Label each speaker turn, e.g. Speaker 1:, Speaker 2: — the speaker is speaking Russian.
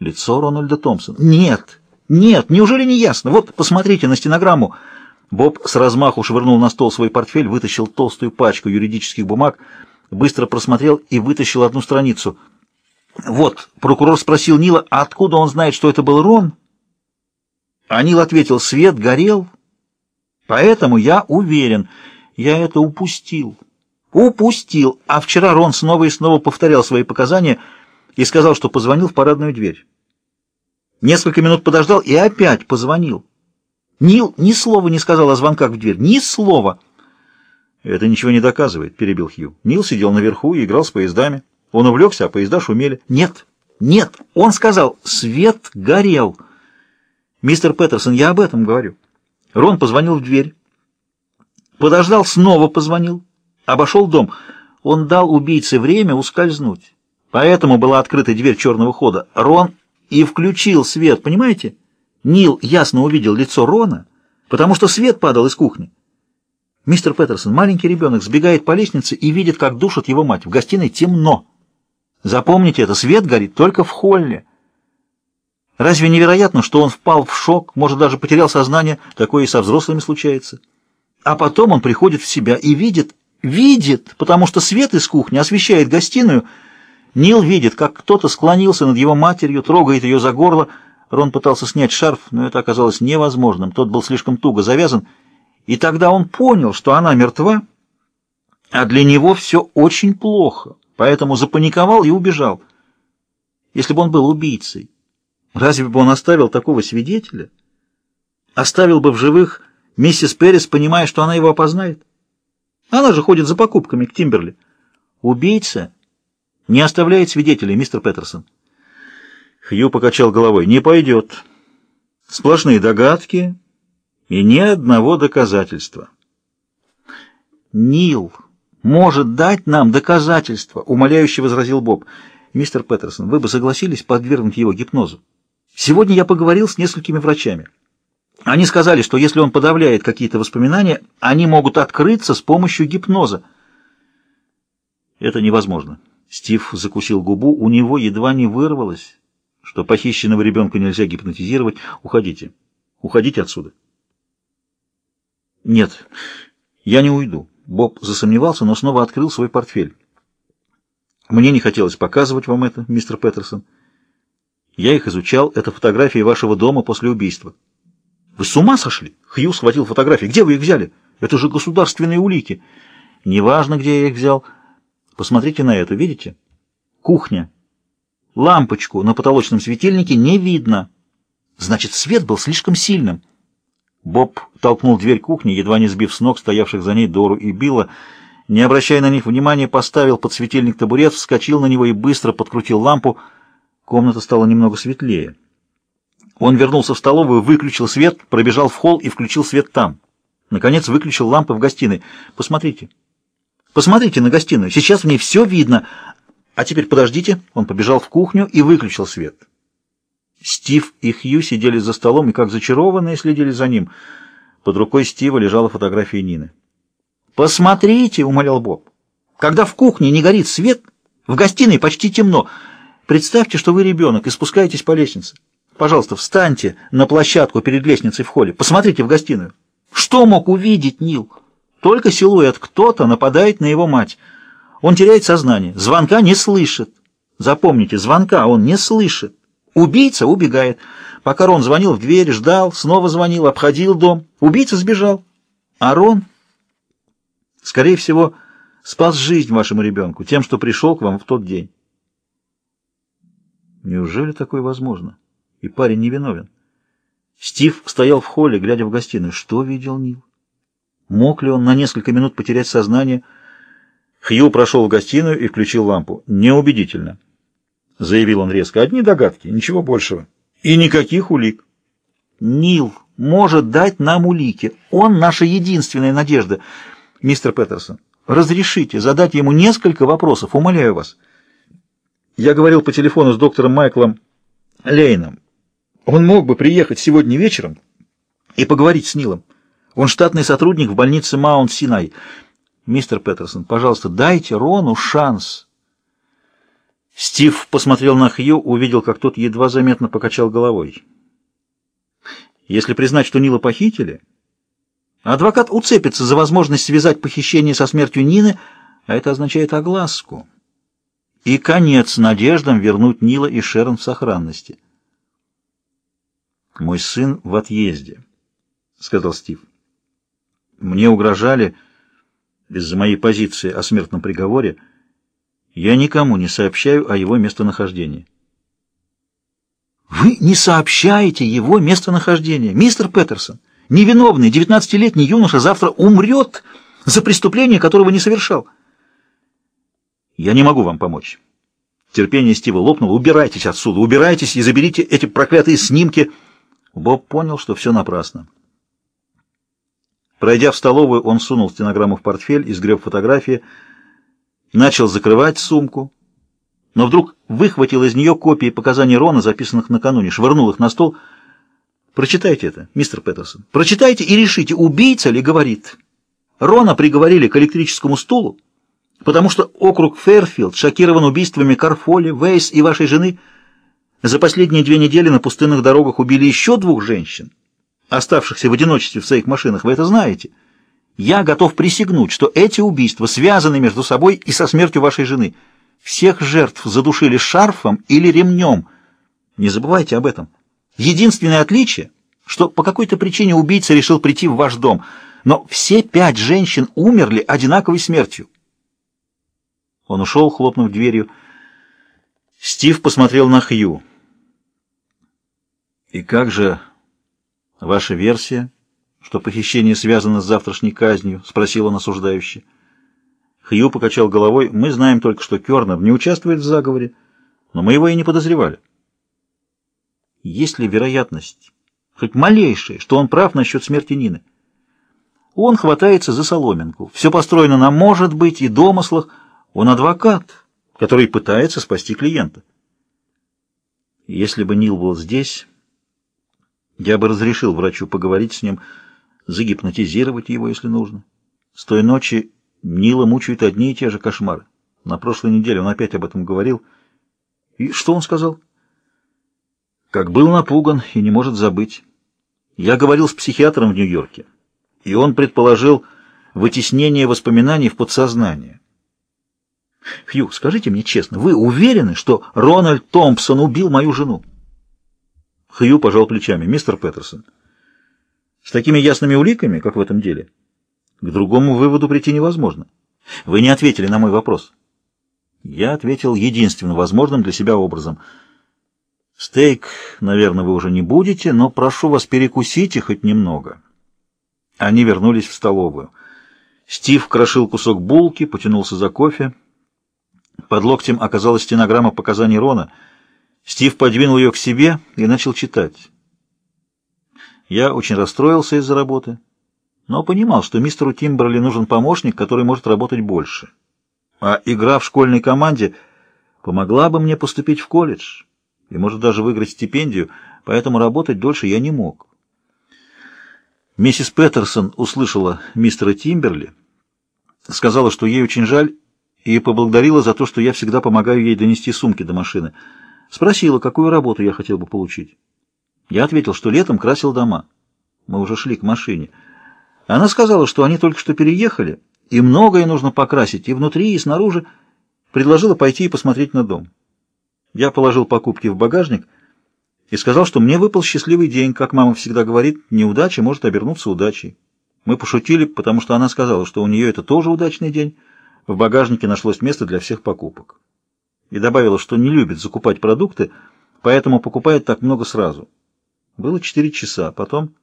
Speaker 1: Лицо Рональда Томпсона. «Нет! Нет! Неужели не ясно? Вот, посмотрите на стенограмму!» Боб с размаху швырнул на стол свой портфель, вытащил толстую пачку юридических бумаг, быстро просмотрел и вытащил одну страницу. «Вот», — прокурор спросил Нила, а откуда он знает, что это был Рон? А Нил ответил, «Свет горел, поэтому я уверен, я это упустил». Упустил. А вчера Рон снова и снова повторял свои показания и сказал, что позвонил в парадную дверь. Несколько минут подождал и опять позвонил. Нил ни слова не сказал о звонках в дверь. Ни слова. «Это ничего не доказывает», — перебил Хью. Нил сидел наверху и играл с поездами. Он увлекся, а поезда шумели. «Нет, нет!» Он сказал, «Свет горел!» «Мистер Петерсон, я об этом говорю». Рон позвонил в дверь. Подождал, снова позвонил. Обошел дом. Он дал убийце время ускользнуть. Поэтому была открыта дверь черного хода. Рон и включил свет, понимаете? Нил ясно увидел лицо Рона, потому что свет падал из кухни. Мистер Петерсон, маленький ребенок, сбегает по лестнице и видит, как душит его мать. В гостиной темно. Запомните это, свет горит только в холле. Разве невероятно, что он впал в шок, может, даже потерял сознание? Такое и со взрослыми случается. А потом он приходит в себя и видит, Видит, потому что свет из кухни освещает гостиную. Нил видит, как кто-то склонился над его матерью, трогает ее за горло. Рон пытался снять шарф, но это оказалось невозможным. Тот был слишком туго завязан. И тогда он понял, что она мертва, а для него все очень плохо, поэтому запаниковал и убежал. Если бы он был убийцей, разве бы он оставил такого свидетеля? Оставил бы в живых миссис Перес, понимая, что она его опознает? Она же ходит за покупками к Тимберли. Убийца не оставляет свидетелей, мистер Петерсон. Хью покачал головой. Не пойдет. Сплошные догадки и ни одного доказательства. Нил может дать нам доказательства, умоляюще возразил Боб. Мистер Петерсон, вы бы согласились подвергнуть его гипнозу? Сегодня я поговорил с несколькими врачами. Они сказали, что если он подавляет какие-то воспоминания, они могут открыться с помощью гипноза. Это невозможно. Стив закусил губу, у него едва не вырвалось, что похищенного ребенка нельзя гипнотизировать. Уходите. Уходите отсюда. Нет, я не уйду. Боб засомневался, но снова открыл свой портфель. Мне не хотелось показывать вам это, мистер Петерсон. Я их изучал. Это фотографии вашего дома после убийства. Вы с ума сошли? Хью схватил фотографии. Где вы их взяли? Это же государственные улики. Неважно, где я их взял. Посмотрите на это, видите? Кухня. Лампочку на потолочном светильнике не видно. Значит, свет был слишком сильным. Боб толкнул дверь кухни, едва не сбив с ног стоявших за ней Дору и Билла. Не обращая на них внимания, поставил под светильник табурет, вскочил на него и быстро подкрутил лампу. Комната стала немного светлее. Он вернулся в столовую, выключил свет, пробежал в холл и включил свет там. Наконец выключил лампы в гостиной. Посмотрите. Посмотрите на гостиную. Сейчас в ней все видно. А теперь подождите. Он побежал в кухню и выключил свет. Стив и Хью сидели за столом и, как зачарованные, следили за ним. Под рукой Стива лежала фотография Нины. «Посмотрите!» — умолял Боб. «Когда в кухне не горит свет, в гостиной почти темно. Представьте, что вы ребенок и спускаетесь по лестнице. Пожалуйста, встаньте на площадку перед лестницей в холле. Посмотрите в гостиную. Что мог увидеть Нил? Только силуэт. Кто-то нападает на его мать. Он теряет сознание. Звонка не слышит. Запомните, звонка он не слышит. Убийца убегает. Пока Рон звонил в дверь, ждал, снова звонил, обходил дом. Убийца сбежал. А Рон, скорее всего, спас жизнь вашему ребенку тем, что пришел к вам в тот день. Неужели такое возможно? и парень невиновен. Стив стоял в холле, глядя в гостиную. Что видел Нил? Мог ли он на несколько минут потерять сознание? Хью прошел в гостиную и включил лампу. «Неубедительно», — заявил он резко. «Одни догадки, ничего большего. И никаких улик». «Нил может дать нам улики. Он наша единственная надежда. Мистер Петерсон, разрешите задать ему несколько вопросов, умоляю вас». Я говорил по телефону с доктором Майклом Лейном. Он мог бы приехать сегодня вечером и поговорить с Нилом. Он штатный сотрудник в больнице Маунт-Синай. Мистер Петерсон, пожалуйста, дайте Рону шанс. Стив посмотрел на Хью, увидел, как тот едва заметно покачал головой. Если признать, что Нила похитили, адвокат уцепится за возможность связать похищение со смертью Нины, а это означает огласку. И конец надеждам вернуть Нила и Шерон в сохранности. «Мой сын в отъезде», — сказал Стив. «Мне угрожали из-за моей позиции о смертном приговоре. Я никому не сообщаю о его местонахождении». «Вы не сообщаете его местонахождение, мистер Петерсон. Невиновный девятнадцатилетний юноша завтра умрет за преступление, которого не совершал». «Я не могу вам помочь». Терпение Стива лопнуло. «Убирайтесь отсюда, убирайтесь и заберите эти проклятые снимки». Боб понял, что все напрасно. Пройдя в столовую, он сунул стенограмму в портфель, сгреб фотографии, начал закрывать сумку, но вдруг выхватил из нее копии показаний Рона, записанных накануне, швырнул их на стол. «Прочитайте это, мистер Петерсон. Прочитайте и решите, убийца ли говорит. Рона приговорили к электрическому стулу, потому что округ Фэрфилд шокирован убийствами Карфоли, Вейс и вашей жены – за последние две недели на пустынных дорогах убили еще двух женщин, оставшихся в одиночестве в своих машинах. Вы это знаете. Я готов присягнуть, что эти убийства связаны между собой и со смертью вашей жены. Всех жертв задушили шарфом или ремнем. Не забывайте об этом. Единственное отличие, что по какой-то причине убийца решил прийти в ваш дом, но все пять женщин умерли одинаковой смертью. Он ушел, хлопнув дверью. Стив посмотрел на Хью. И как же ваша версия, что похищение связано с завтрашней казнью? Спросил он осуждающе. Хью покачал головой. Мы знаем только, что Кернер не участвует в заговоре, но мы его и не подозревали. Есть ли вероятность, хоть малейшая, что он прав насчет смерти Нины? Он хватается за соломинку. Все построено на «может быть» и домыслах. Он адвокат, который пытается спасти клиента. Если бы Нил был здесь... Я бы разрешил врачу поговорить с ним, загипнотизировать его, если нужно. С той ночи Нила мучают одни и те же кошмары. На прошлой неделе он опять об этом говорил. И что он сказал? Как был напуган и не может забыть. Я говорил с психиатром в Нью-Йорке, и он предположил вытеснение воспоминаний в подсознание. Хью, скажите мне честно, вы уверены, что Рональд Томпсон убил мою жену? Хью пожал плечами. «Мистер Петерсон, с такими ясными уликами, как в этом деле, к другому выводу прийти невозможно. Вы не ответили на мой вопрос». Я ответил единственным возможным для себя образом. «Стейк, наверное, вы уже не будете, но прошу вас, перекусите хоть немного». Они вернулись в столовую. Стив крошил кусок булки, потянулся за кофе. Под локтем оказалась стенограмма показаний Рона — Стив подвинул ее к себе и начал читать. Я очень расстроился из-за работы, но понимал, что мистеру Тимберли нужен помощник, который может работать больше. А игра в школьной команде помогла бы мне поступить в колледж и, может, даже выиграть стипендию, поэтому работать дольше я не мог. Миссис Петерсон услышала мистера Тимберли, сказала, что ей очень жаль, и поблагодарила за то, что я всегда помогаю ей донести сумки до машины — Спросила, какую работу я хотел бы получить. Я ответил, что летом красил дома. Мы уже шли к машине. Она сказала, что они только что переехали, и многое нужно покрасить и внутри, и снаружи. Предложила пойти и посмотреть на дом. Я положил покупки в багажник и сказал, что мне выпал счастливый день. Как мама всегда говорит, неудача может обернуться удачей. Мы пошутили, потому что она сказала, что у нее это тоже удачный день. В багажнике нашлось место для всех покупок и добавила, что не любит закупать продукты, поэтому покупает так много сразу. Было четыре часа, потом...